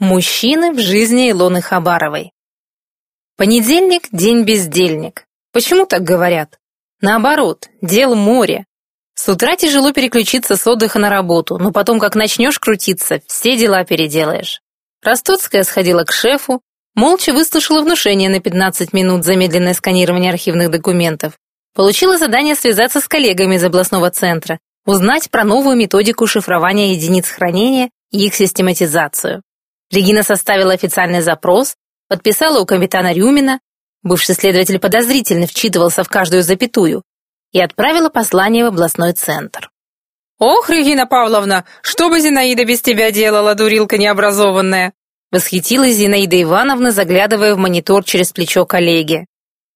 Мужчины в жизни Илоны Хабаровой. Понедельник – день бездельник. Почему так говорят? Наоборот, дел море. С утра тяжело переключиться с отдыха на работу, но потом, как начнешь крутиться, все дела переделаешь. Ростоцкая сходила к шефу, молча выслушала внушение на 15 минут замедленное сканирование архивных документов, получила задание связаться с коллегами из областного центра, узнать про новую методику шифрования единиц хранения и их систематизацию. Регина составила официальный запрос, подписала у капитана Рюмина, бывший следователь подозрительно вчитывался в каждую запятую, и отправила послание в областной центр. «Ох, Регина Павловна, что бы Зинаида без тебя делала, дурилка необразованная!» Восхитилась Зинаида Ивановна, заглядывая в монитор через плечо коллеги.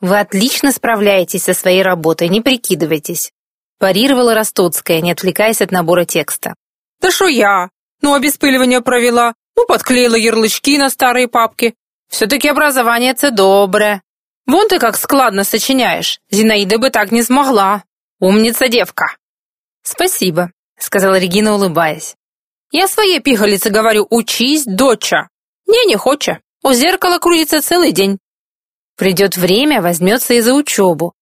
«Вы отлично справляетесь со своей работой, не прикидывайтесь», парировала Ростоцкая, не отвлекаясь от набора текста. «Да что я? Ну, обеспыливание провела, ну, подклеила ярлычки на старые папки. Все-таки образование це добре. Вон ты как складно сочиняешь. Зинаида бы так не смогла. Умница девка. Спасибо, сказала Регина, улыбаясь. Я своей пигалице говорю, учись, доча. Не, не хоча. У зеркала крутится целый день. Придет время, возьмется и за учебу.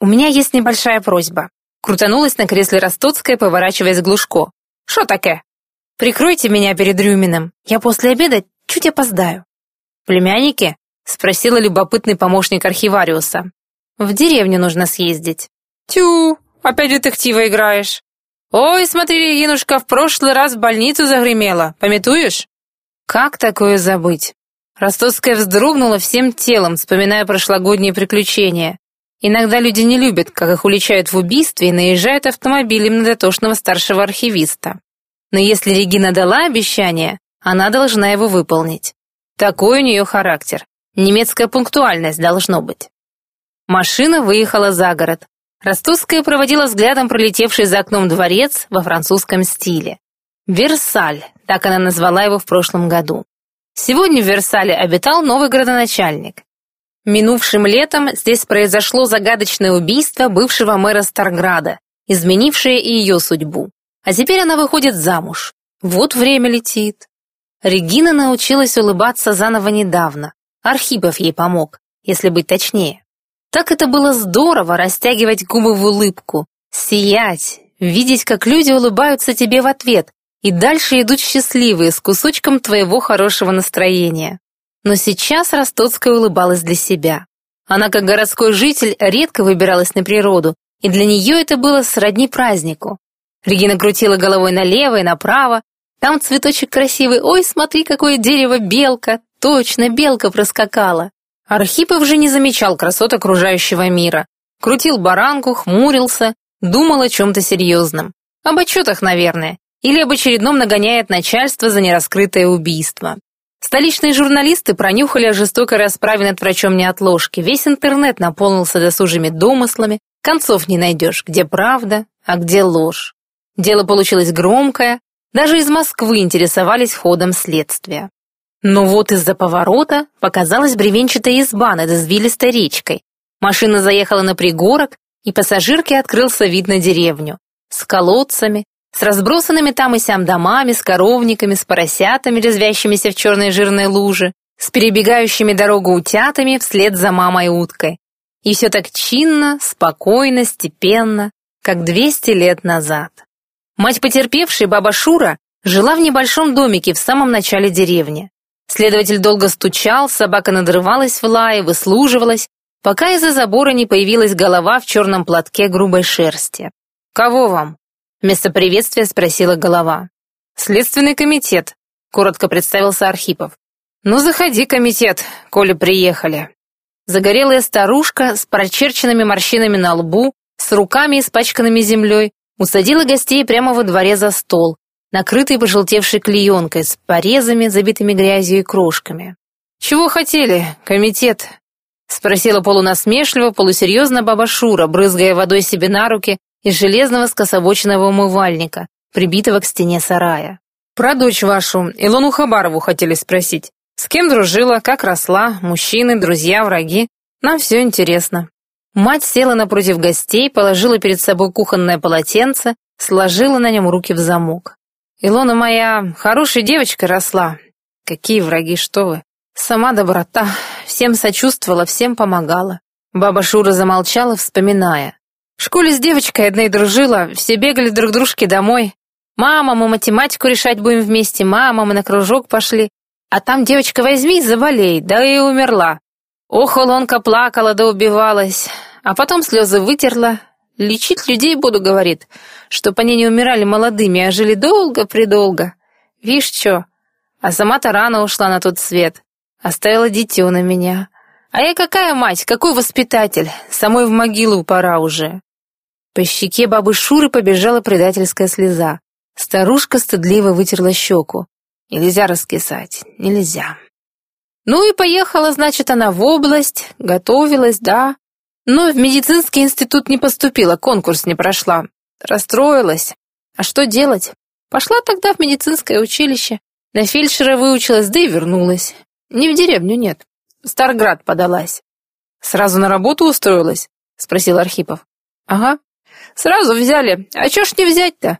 У меня есть небольшая просьба. Крутанулась на кресле Ростоцкая, поворачиваясь к Глушко. Что таке? Прикройте меня перед Рюминым. Я после обеда чуть опоздаю. Племянники? Спросила любопытный помощник архивариуса. В деревню нужно съездить. Тю, опять детектива играешь. Ой, смотри, Регинушка, в прошлый раз в больницу загремела. Пометуешь? Как такое забыть? Ростоцкая вздрогнула всем телом, вспоминая прошлогодние приключения. Иногда люди не любят, как их уличают в убийстве и наезжают автомобилем на дотошного старшего архивиста. Но если Регина дала обещание, она должна его выполнить. Такой у нее характер. Немецкая пунктуальность должно быть. Машина выехала за город. Ростовская проводила взглядом пролетевший за окном дворец во французском стиле. Версаль, так она назвала его в прошлом году. Сегодня в Версале обитал новый градоначальник. Минувшим летом здесь произошло загадочное убийство бывшего мэра Старграда, изменившее и ее судьбу. А теперь она выходит замуж. Вот время летит. Регина научилась улыбаться заново недавно. Архипов ей помог, если быть точнее. Так это было здорово растягивать губы в улыбку, сиять, видеть, как люди улыбаются тебе в ответ, и дальше идут счастливые с кусочком твоего хорошего настроения. Но сейчас Ростоцкая улыбалась для себя. Она, как городской житель, редко выбиралась на природу, и для нее это было сродни празднику. Регина крутила головой налево и направо. Там цветочек красивый. Ой, смотри, какое дерево белка. Точно, белка проскакала. Архипов же не замечал красот окружающего мира. Крутил баранку, хмурился, думал о чем-то серьезном. Об отчетах, наверное. Или об очередном нагоняет начальство за нераскрытое убийство. Столичные журналисты пронюхали о жестокой расправе над врачом неотложки. Весь интернет наполнился досужими домыслами. Концов не найдешь, где правда, а где ложь. Дело получилось громкое, даже из Москвы интересовались ходом следствия. Но вот из-за поворота показалась бревенчатая изба над извилистой речкой. Машина заехала на пригорок, и пассажирке открылся вид на деревню. С колодцами, с разбросанными там и сям домами, с коровниками, с поросятами, резвящимися в черной жирной луже, с перебегающими дорогу утятами вслед за мамой уткой. И все так чинно, спокойно, степенно, как 200 лет назад. Мать потерпевшей, баба Шура, жила в небольшом домике в самом начале деревни. Следователь долго стучал, собака надрывалась в лае, выслуживалась, пока из-за забора не появилась голова в черном платке грубой шерсти. «Кого вам?» Вместо приветствия спросила голова. «Следственный комитет», — коротко представился Архипов. «Ну, заходи, комитет, коли приехали». Загорелая старушка с прочерченными морщинами на лбу, с руками, испачканными землей, Усадила гостей прямо во дворе за стол, накрытый пожелтевшей клеенкой, с порезами, забитыми грязью и крошками. «Чего хотели, комитет?» — спросила полунасмешливо, полусерьезно баба Шура, брызгая водой себе на руки из железного скособоченного умывальника, прибитого к стене сарая. «Про дочь вашу, Илону Хабарову, хотели спросить. С кем дружила, как росла, мужчины, друзья, враги? Нам все интересно». Мать села напротив гостей, положила перед собой кухонное полотенце, сложила на нем руки в замок. «Илона моя хорошей девочкой росла. Какие враги, что вы? Сама доброта, всем сочувствовала, всем помогала. Баба Шура замолчала, вспоминая. В школе с девочкой одной дружила, все бегали друг дружке домой. «Мама, мы математику решать будем вместе, мама, мы на кружок пошли». А там девочка возьми и заболей, да и умерла. Ох, Улонка плакала да убивалась, а потом слезы вытерла. «Лечить людей буду», — говорит, чтоб они не умирали молодыми, а жили долго-предолго. Вишь чё, а сама-то рано ушла на тот свет, оставила дитё на меня. А я какая мать, какой воспитатель, самой в могилу пора уже. По щеке бабы Шуры побежала предательская слеза. Старушка стыдливо вытерла щеку. Нельзя раскисать, нельзя. Ну и поехала, значит, она в область, готовилась, да. Но в медицинский институт не поступила, конкурс не прошла. Расстроилась. А что делать? Пошла тогда в медицинское училище. На фельдшера выучилась, да и вернулась. Не в деревню, нет. Старград подалась. Сразу на работу устроилась? Спросил Архипов. Ага. Сразу взяли. А чё ж не взять-то?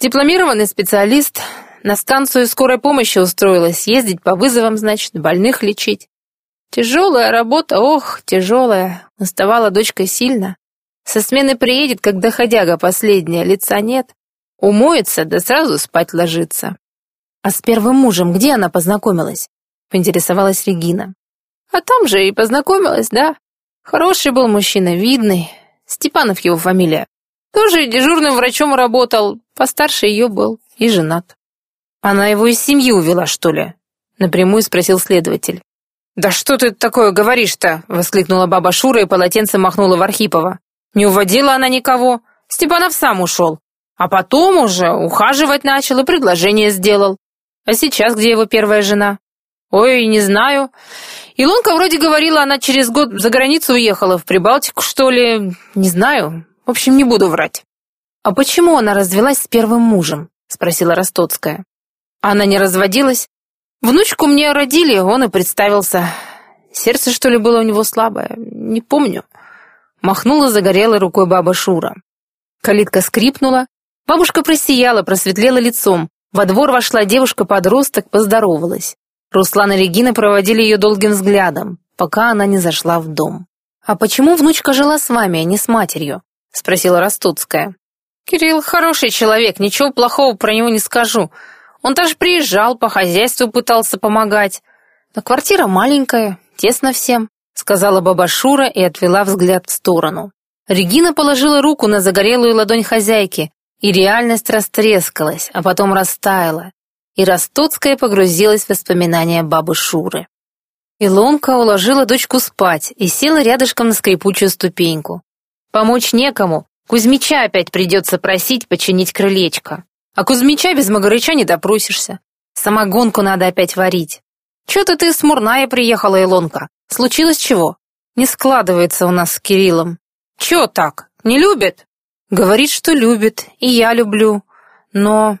Дипломированный специалист. На станцию скорой помощи устроилась. Ездить по вызовам, значит, больных лечить. Тяжелая работа, ох, тяжелая. Уставала дочка сильно. Со смены приедет, как доходяга последняя, лица нет. Умоется, да сразу спать ложится. А с первым мужем где она познакомилась? Поинтересовалась Регина. А там же и познакомилась, да. Хороший был мужчина, видный. Степанов его фамилия. Тоже дежурным врачом работал, постарше ее был и женат. Она его из семьи увела, что ли? Напрямую спросил следователь. «Да что ты такое говоришь-то?» — воскликнула баба Шура и полотенце махнула в Архипова. «Не уводила она никого. Степанов сам ушел. А потом уже ухаживать начал и предложение сделал. А сейчас где его первая жена?» «Ой, не знаю. Илонка вроде говорила, она через год за границу уехала, в Прибалтику, что ли. Не знаю. В общем, не буду врать». «А почему она развелась с первым мужем?» — спросила Ростоцкая. Она не разводилась. Внучку мне родили, он и представился. Сердце, что ли, было у него слабое? Не помню. Махнула загорелой рукой баба Шура. Калитка скрипнула. Бабушка просияла, просветлела лицом. Во двор вошла девушка-подросток, поздоровалась. Руслан и Регина проводили ее долгим взглядом, пока она не зашла в дом. «А почему внучка жила с вами, а не с матерью?» — спросила Ростоцкая. «Кирилл хороший человек, ничего плохого про него не скажу. Он даже приезжал, по хозяйству пытался помогать. Но квартира маленькая, тесно всем», — сказала баба Шура и отвела взгляд в сторону. Регина положила руку на загорелую ладонь хозяйки, и реальность растрескалась, а потом растаяла и Ростоцкая погрузилась в воспоминания бабы Шуры. Илонка уложила дочку спать и села рядышком на скрипучую ступеньку. Помочь некому, Кузьмича опять придется просить починить крылечко. А Кузьмича без Магарыча не допросишься. Самогонку надо опять варить. Чё-то ты смурная приехала, Илонка. Случилось чего? Не складывается у нас с Кириллом. Чё так? Не любит? Говорит, что любит, и я люблю. Но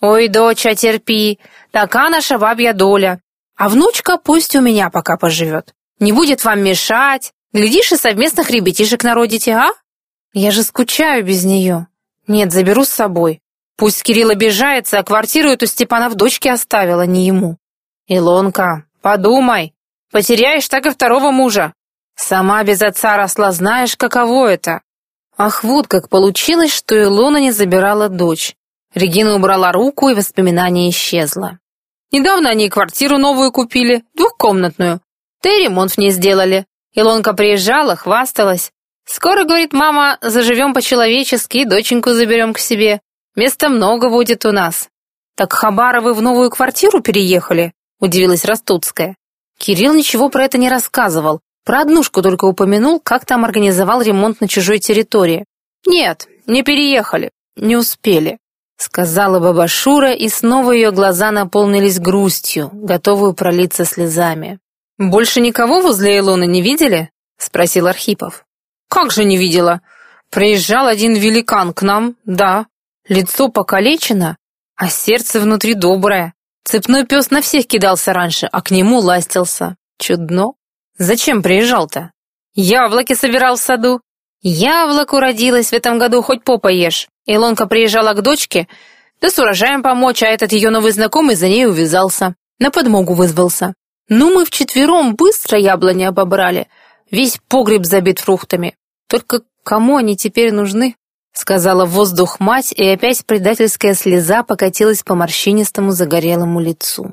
«Ой, доча, терпи, така наша бабья доля. А внучка пусть у меня пока поживет. Не будет вам мешать. Глядишь, и совместных ребятишек народите, а? Я же скучаю без нее. Нет, заберу с собой. Пусть Кирилл обижается, а квартиру эту Степана в дочке оставила, не ему. Илонка, подумай. Потеряешь так и второго мужа. Сама без отца росла, знаешь, каково это. Ах, вот как получилось, что Илона не забирала дочь. Регина убрала руку, и воспоминание исчезло. Недавно они квартиру новую купили, двухкомнатную. Да и ремонт в ней сделали. Илонка приезжала, хвасталась. Скоро, говорит мама, заживем по-человечески и доченьку заберем к себе. Места много будет у нас. Так Хабаровы в новую квартиру переехали? Удивилась Растутская. Кирилл ничего про это не рассказывал. Про однушку только упомянул, как там организовал ремонт на чужой территории. Нет, не переехали, не успели. — сказала баба Шура, и снова ее глаза наполнились грустью, готовую пролиться слезами. «Больше никого возле Илоны не видели?» — спросил Архипов. «Как же не видела? Приезжал один великан к нам, да. Лицо покалечено, а сердце внутри доброе. Цепной пес на всех кидался раньше, а к нему ластился. Чудно. Зачем приезжал-то? Яблоки собирал в саду. Яблоку родилась в этом году, хоть попа ешь. Илонка приезжала к дочке, да с урожаем помочь, а этот ее новый знакомый за ней увязался. На подмогу вызвался. Ну, мы вчетвером быстро яблони обобрали. Весь погреб забит фруктами. Только кому они теперь нужны? Сказала в воздух мать, и опять предательская слеза покатилась по морщинистому загорелому лицу.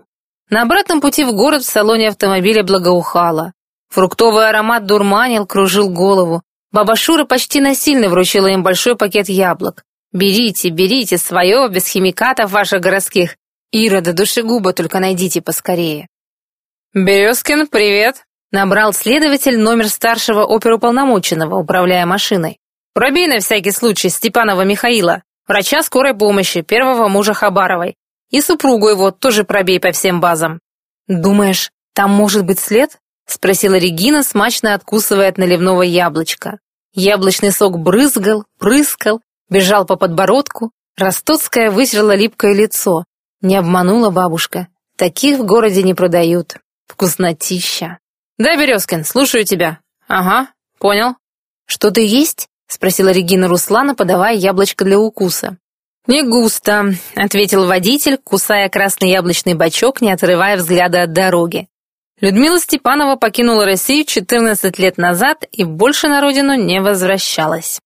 На обратном пути в город в салоне автомобиля благоухало. Фруктовый аромат дурманил, кружил голову. Баба Шура почти насильно вручила им большой пакет яблок. «Берите, берите свое, без химикатов ваших городских. Ира, до душегуба только найдите поскорее». «Березкин, привет!» Набрал следователь номер старшего оперуполномоченного, управляя машиной. Пробей на всякий случай Степанова Михаила, врача скорой помощи, первого мужа Хабаровой. И супругу его тоже пробей по всем базам. Думаешь, там может быть след? Спросила Регина, смачно откусывая от наливного яблочка. Яблочный сок брызгал, прыскал, бежал по подбородку. Ростоцкая вытерла липкое лицо. Не обманула бабушка. Таких в городе не продают. Вкуснотища. Да, Березкин, слушаю тебя. Ага, понял. Что-то есть? — спросила Регина Руслана, подавая яблочко для укуса. «Не густо», — ответил водитель, кусая красный яблочный бачок, не отрывая взгляда от дороги. Людмила Степанова покинула Россию 14 лет назад и больше на родину не возвращалась.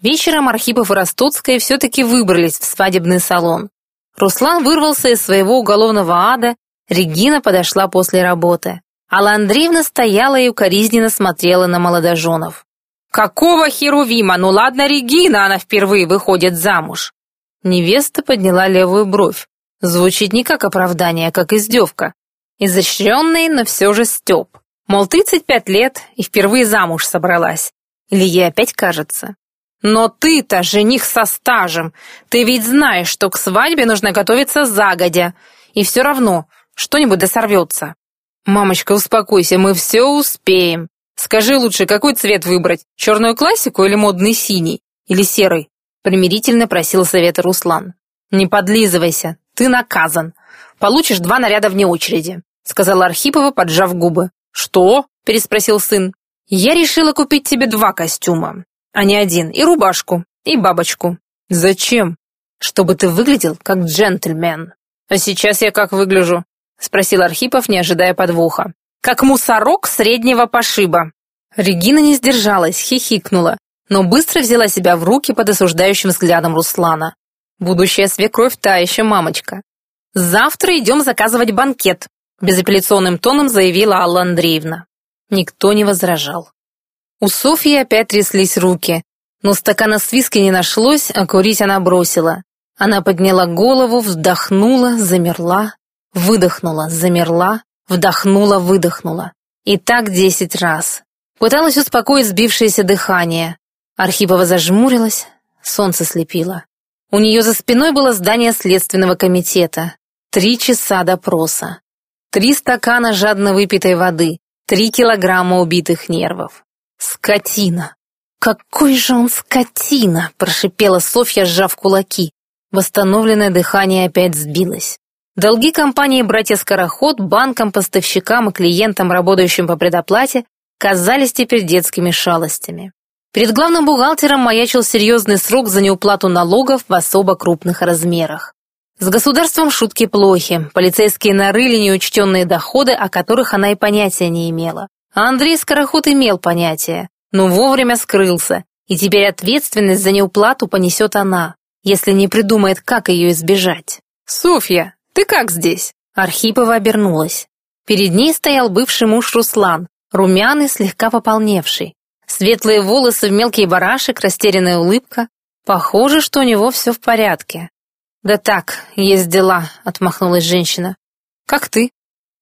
Вечером Архипов и Ростоцкая все-таки выбрались в свадебный салон. Руслан вырвался из своего уголовного ада, Регина подошла после работы. Алла Андреевна стояла и укоризненно смотрела на молодоженов. «Какого Херувима? Ну ладно, Регина, она впервые выходит замуж». Невеста подняла левую бровь. Звучит не как оправдание, а как издевка. Изощренный, но все же степ. Мол, 35 лет и впервые замуж собралась. Или ей опять кажется. «Но ты-то жених со стажем. Ты ведь знаешь, что к свадьбе нужно готовиться загодя. И все равно, что-нибудь да сорвется». «Мамочка, успокойся, мы все успеем. Скажи лучше, какой цвет выбрать, черную классику или модный синий? Или серый?» Примирительно просил совета Руслан. «Не подлизывайся, ты наказан. Получишь два наряда вне очереди», сказала Архипова, поджав губы. «Что?» – переспросил сын. «Я решила купить тебе два костюма, а не один, и рубашку, и бабочку». «Зачем?» «Чтобы ты выглядел как джентльмен». «А сейчас я как выгляжу?» – спросил Архипов, не ожидая подвоха как мусорок среднего пошиба. Регина не сдержалась, хихикнула, но быстро взяла себя в руки под осуждающим взглядом Руслана. Будущая свекровь та еще мамочка. «Завтра идем заказывать банкет», безапелляционным тоном заявила Алла Андреевна. Никто не возражал. У Софьи опять тряслись руки, но стакана с виски не нашлось, а курить она бросила. Она подняла голову, вздохнула, замерла, выдохнула, замерла, Вдохнула-выдохнула. И так десять раз. Пыталась успокоить сбившееся дыхание. Архипова зажмурилась, солнце слепило. У нее за спиной было здание следственного комитета. Три часа допроса. Три стакана жадно выпитой воды. Три килограмма убитых нервов. Скотина! «Какой же он скотина!» – прошипела Софья, сжав кулаки. Восстановленное дыхание опять сбилось. Долги компании «Братья Скороход» банкам, поставщикам и клиентам, работающим по предоплате, казались теперь детскими шалостями. Перед главным бухгалтером маячил серьезный срок за неуплату налогов в особо крупных размерах. С государством шутки плохи, полицейские нарыли неучтенные доходы, о которых она и понятия не имела. А Андрей Скороход имел понятие, но вовремя скрылся, и теперь ответственность за неуплату понесет она, если не придумает, как ее избежать. «Софья, «Ты как здесь?» Архипова обернулась. Перед ней стоял бывший муж Руслан, румяный, слегка пополневший. Светлые волосы в мелкий барашек, растерянная улыбка. Похоже, что у него все в порядке. «Да так, есть дела», — отмахнулась женщина. «Как ты?»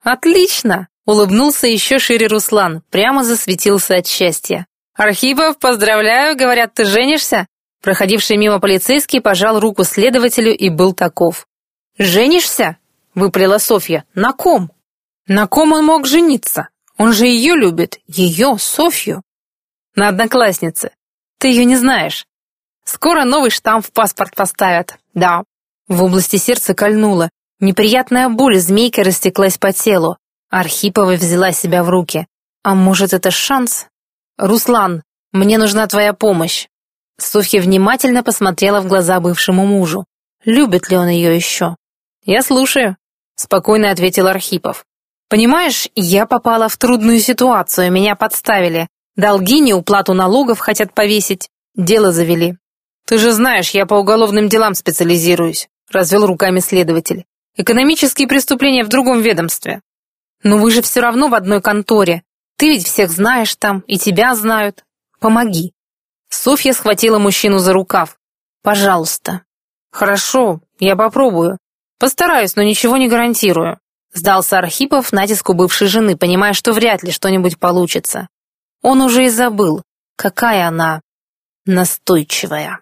«Отлично!» — улыбнулся еще шире Руслан, прямо засветился от счастья. «Архипов, поздравляю, говорят, ты женишься?» Проходивший мимо полицейский пожал руку следователю и был таков. «Женишься?» — выпалила Софья. «На ком?» «На ком он мог жениться? Он же ее любит, ее, Софью». «На однокласснице. Ты ее не знаешь. Скоро новый штамп в паспорт поставят. Да». В области сердца кольнуло. Неприятная боль змейкой растеклась по телу. Архипова взяла себя в руки. «А может, это шанс?» «Руслан, мне нужна твоя помощь». Софья внимательно посмотрела в глаза бывшему мужу. Любит ли он ее еще? «Я слушаю». спокойно ответил Архипов. Понимаешь, я попала в трудную ситуацию, меня подставили. Долги, неуплату налогов хотят повесить, дело завели. Ты же знаешь, я по уголовным делам специализируюсь, развел руками следователь. Экономические преступления в другом ведомстве. Но вы же все равно в одной конторе. Ты ведь всех знаешь там, и тебя знают. Помоги. Софья схватила мужчину за рукав. Пожалуйста. Хорошо, я попробую. Постараюсь, но ничего не гарантирую. Сдался Архипов натиску бывшей жены, понимая, что вряд ли что-нибудь получится. Он уже и забыл, какая она настойчивая.